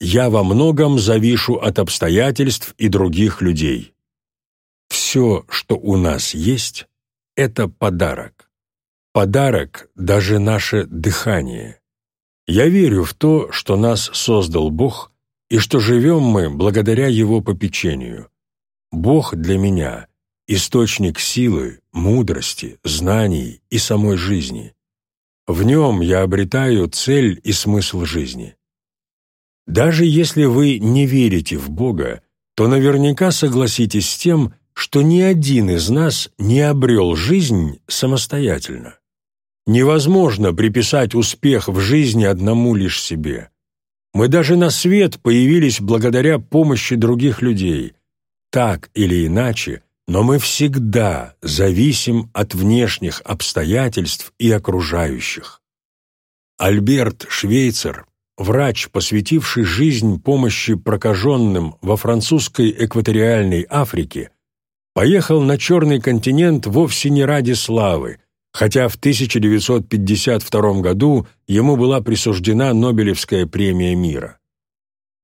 Я во многом завишу от обстоятельств и других людей. Все, что у нас есть, это подарок. Подарок даже наше дыхание. Я верю в то, что нас создал Бог и что живем мы благодаря Его попечению. Бог для меня – источник силы, мудрости, знаний и самой жизни. В нем я обретаю цель и смысл жизни. Даже если вы не верите в Бога, то наверняка согласитесь с тем, что ни один из нас не обрел жизнь самостоятельно. Невозможно приписать успех в жизни одному лишь себе. Мы даже на свет появились благодаря помощи других людей. Так или иначе, но мы всегда зависим от внешних обстоятельств и окружающих. Альберт Швейцер, врач, посвятивший жизнь помощи прокаженным во французской экваториальной Африке, поехал на Черный континент вовсе не ради славы, хотя в 1952 году ему была присуждена Нобелевская премия мира.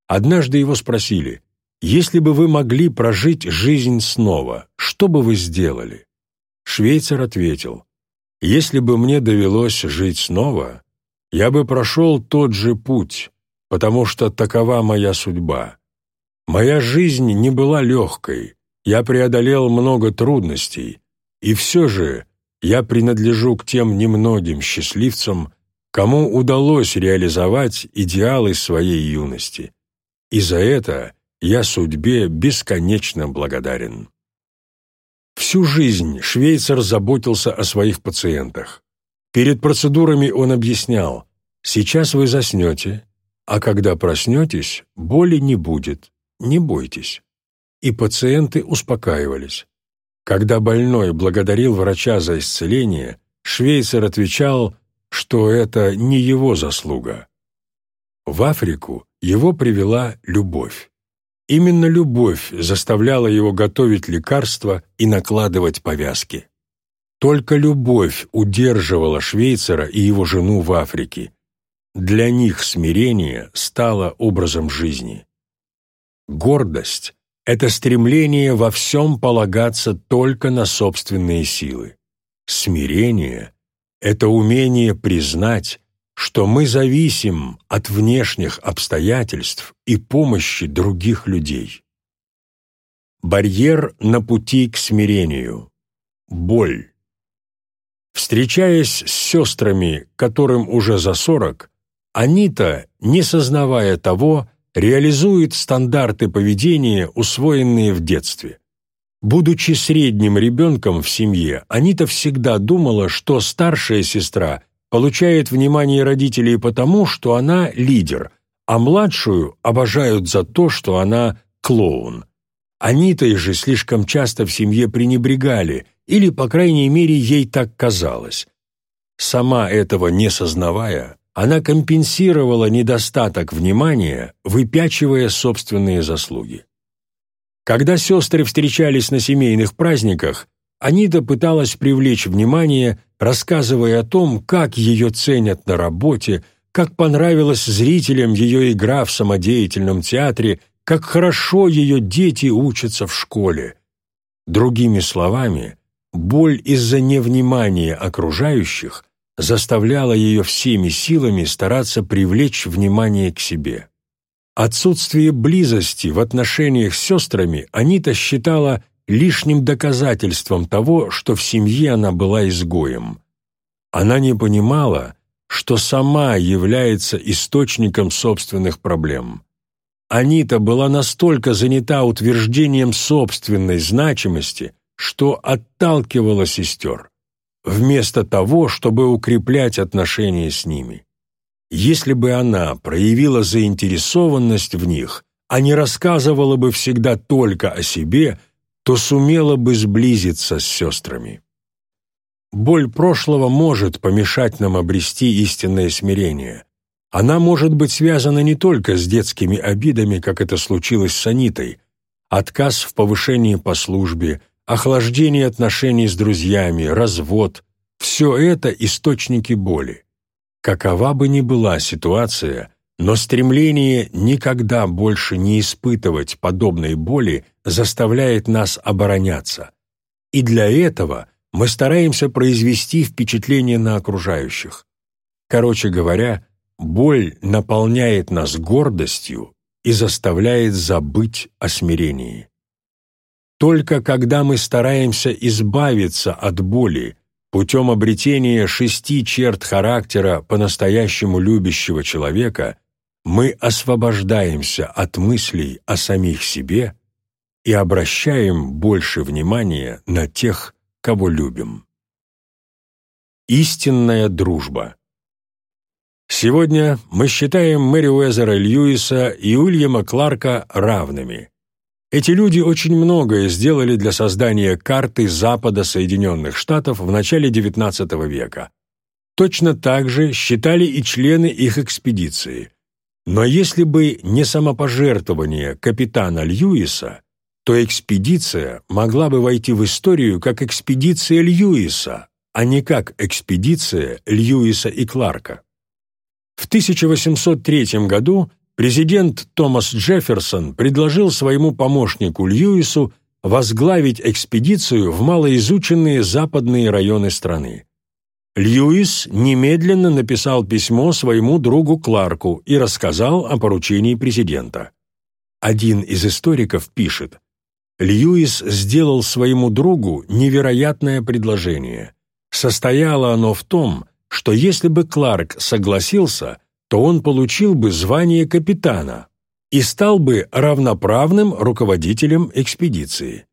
Однажды его спросили, если бы вы могли прожить жизнь снова, что бы вы сделали? Швейцар ответил, если бы мне довелось жить снова, я бы прошел тот же путь, потому что такова моя судьба. Моя жизнь не была легкой, я преодолел много трудностей, и все же я принадлежу к тем немногим счастливцам, кому удалось реализовать идеалы своей юности. И за это я судьбе бесконечно благодарен. Всю жизнь швейцар заботился о своих пациентах. Перед процедурами он объяснял, «Сейчас вы заснете, а когда проснетесь, боли не будет, не бойтесь». И пациенты успокаивались. Когда больной благодарил врача за исцеление, швейцар отвечал, что это не его заслуга. В Африку его привела любовь. Именно любовь заставляла его готовить лекарства и накладывать повязки. Только любовь удерживала Швейцара и его жену в Африке. Для них смирение стало образом жизни. Гордость — это стремление во всем полагаться только на собственные силы. Смирение — это умение признать, что мы зависим от внешних обстоятельств и помощи других людей. Барьер на пути к смирению. Боль. Встречаясь с сестрами, которым уже за сорок, Анита, не сознавая того, реализует стандарты поведения, усвоенные в детстве. Будучи средним ребенком в семье, Анита всегда думала, что старшая сестра получает внимание родителей потому, что она лидер, а младшую обожают за то, что она клоун. Анитой же слишком часто в семье пренебрегали, или, по крайней мере, ей так казалось. Сама этого не сознавая, она компенсировала недостаток внимания, выпячивая собственные заслуги. Когда сестры встречались на семейных праздниках, Анита пыталась привлечь внимание, рассказывая о том, как ее ценят на работе, как понравилась зрителям ее игра в самодеятельном театре, как хорошо ее дети учатся в школе. Другими словами, боль из-за невнимания окружающих заставляла ее всеми силами стараться привлечь внимание к себе. Отсутствие близости в отношениях с сестрами Анита считала лишним доказательством того, что в семье она была изгоем. Она не понимала, что сама является источником собственных проблем. Анита была настолько занята утверждением собственной значимости, что отталкивала сестер, вместо того, чтобы укреплять отношения с ними. Если бы она проявила заинтересованность в них, а не рассказывала бы всегда только о себе – то сумела бы сблизиться с сестрами. Боль прошлого может помешать нам обрести истинное смирение. Она может быть связана не только с детскими обидами, как это случилось с Анитой, отказ в повышении по службе, охлаждение отношений с друзьями, развод – все это источники боли. Какова бы ни была ситуация, но стремление никогда больше не испытывать подобной боли заставляет нас обороняться. И для этого мы стараемся произвести впечатление на окружающих. Короче говоря, боль наполняет нас гордостью и заставляет забыть о смирении. Только когда мы стараемся избавиться от боли путем обретения шести черт характера по-настоящему любящего человека, мы освобождаемся от мыслей о самих себе и обращаем больше внимания на тех, кого любим. Истинная дружба Сегодня мы считаем Мэри Уэзера Льюиса и Уильяма Кларка равными. Эти люди очень многое сделали для создания карты Запада Соединенных Штатов в начале XIX века. Точно так же считали и члены их экспедиции. Но если бы не самопожертвование капитана Льюиса, то экспедиция могла бы войти в историю как экспедиция Льюиса, а не как экспедиция Льюиса и Кларка. В 1803 году президент Томас Джефферсон предложил своему помощнику Льюису возглавить экспедицию в малоизученные западные районы страны. Льюис немедленно написал письмо своему другу Кларку и рассказал о поручении президента. Один из историков пишет, Льюис сделал своему другу невероятное предложение. Состояло оно в том, что если бы Кларк согласился, то он получил бы звание капитана. и стал бы равноправным руководителем экспедиции.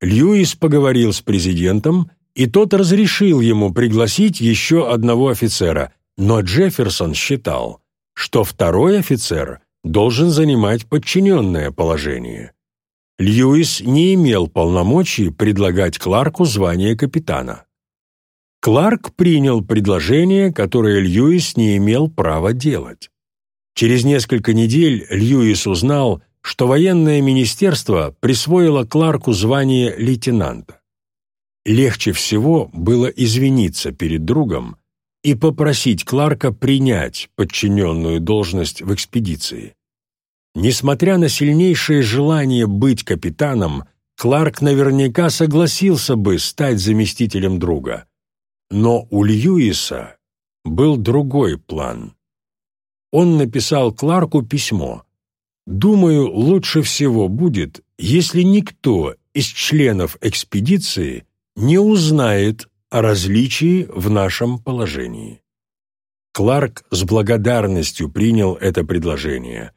Льюис поговорил с президентом, и тот разрешил ему пригласить еще одного офицера, но Джефферсон считал, что второй офицер должен занимать подчиненное положение. Льюис не имел полномочий предлагать Кларку звание капитана. Кларк принял предложение, которое Льюис не имел права делать. Через несколько недель Льюис узнал, что военное министерство присвоило Кларку звание лейтенанта. Легче всего было извиниться перед другом и попросить Кларка принять подчиненную должность в экспедиции. Несмотря на сильнейшее желание быть капитаном, Кларк наверняка согласился бы стать заместителем друга. Но у Льюиса был другой план. Он написал Кларку письмо. «Думаю, лучше всего будет, если никто из членов экспедиции не узнает о различии в нашем положении». Кларк с благодарностью принял это предложение.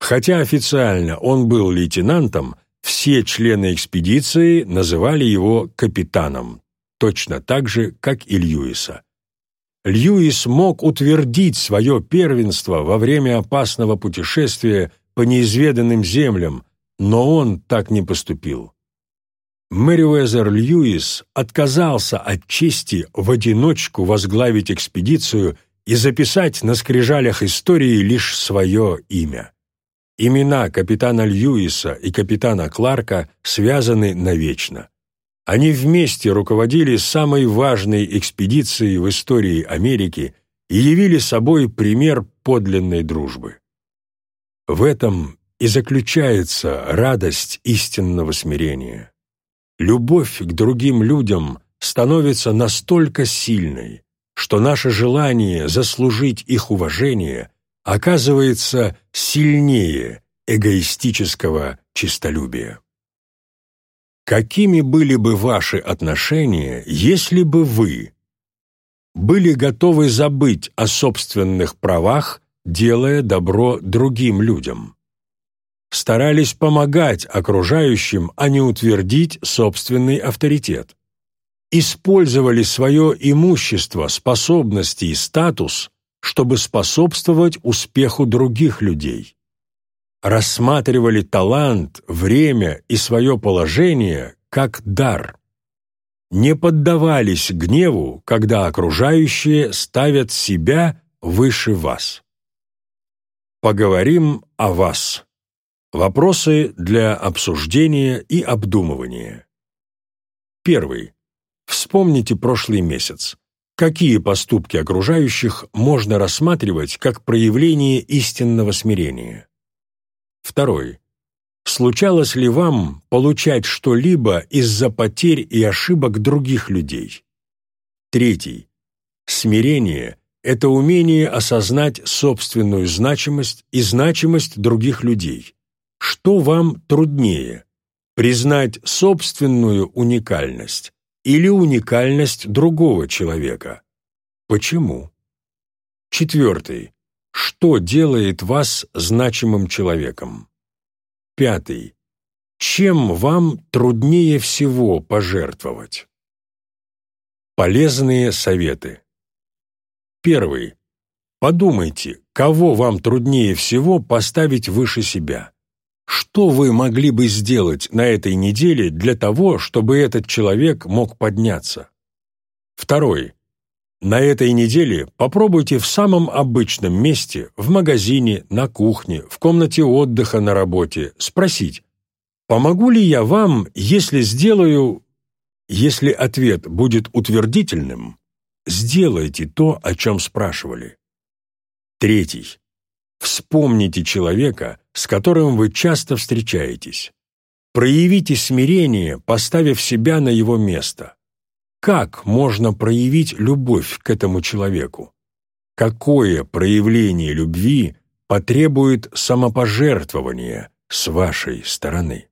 Хотя официально он был лейтенантом, все члены экспедиции называли его капитаном, точно так же, как и Льюиса. Льюис мог утвердить свое первенство во время опасного путешествия по неизведанным землям, но он так не поступил. Мэриуэзер Льюис отказался от чести в одиночку возглавить экспедицию и записать на скрижалях истории лишь свое имя. Имена капитана Льюиса и капитана Кларка связаны навечно. Они вместе руководили самой важной экспедицией в истории Америки и явили собой пример подлинной дружбы. В этом и заключается радость истинного смирения. Любовь к другим людям становится настолько сильной, что наше желание заслужить их уважение оказывается сильнее эгоистического честолюбия. Какими были бы ваши отношения, если бы вы были готовы забыть о собственных правах, делая добро другим людям? Старались помогать окружающим, а не утвердить собственный авторитет? Использовали свое имущество, способности и статус чтобы способствовать успеху других людей. Рассматривали талант, время и свое положение как дар. Не поддавались гневу, когда окружающие ставят себя выше вас. Поговорим о вас. Вопросы для обсуждения и обдумывания. Первый. Вспомните прошлый месяц какие поступки окружающих можно рассматривать как проявление истинного смирения. Второй. Случалось ли вам получать что-либо из-за потерь и ошибок других людей? Третий. Смирение – это умение осознать собственную значимость и значимость других людей. Что вам труднее – признать собственную уникальность или уникальность другого человека. Почему? Четвертый. Что делает вас значимым человеком? Пятый. Чем вам труднее всего пожертвовать? Полезные советы. Первый. Подумайте, кого вам труднее всего поставить выше себя. Что вы могли бы сделать на этой неделе для того, чтобы этот человек мог подняться? Второй. На этой неделе попробуйте в самом обычном месте, в магазине, на кухне, в комнате отдыха на работе, спросить, «Помогу ли я вам, если сделаю...» Если ответ будет утвердительным, сделайте то, о чем спрашивали. Третий. Вспомните человека, с которым вы часто встречаетесь. Проявите смирение, поставив себя на его место. Как можно проявить любовь к этому человеку? Какое проявление любви потребует самопожертвования с вашей стороны?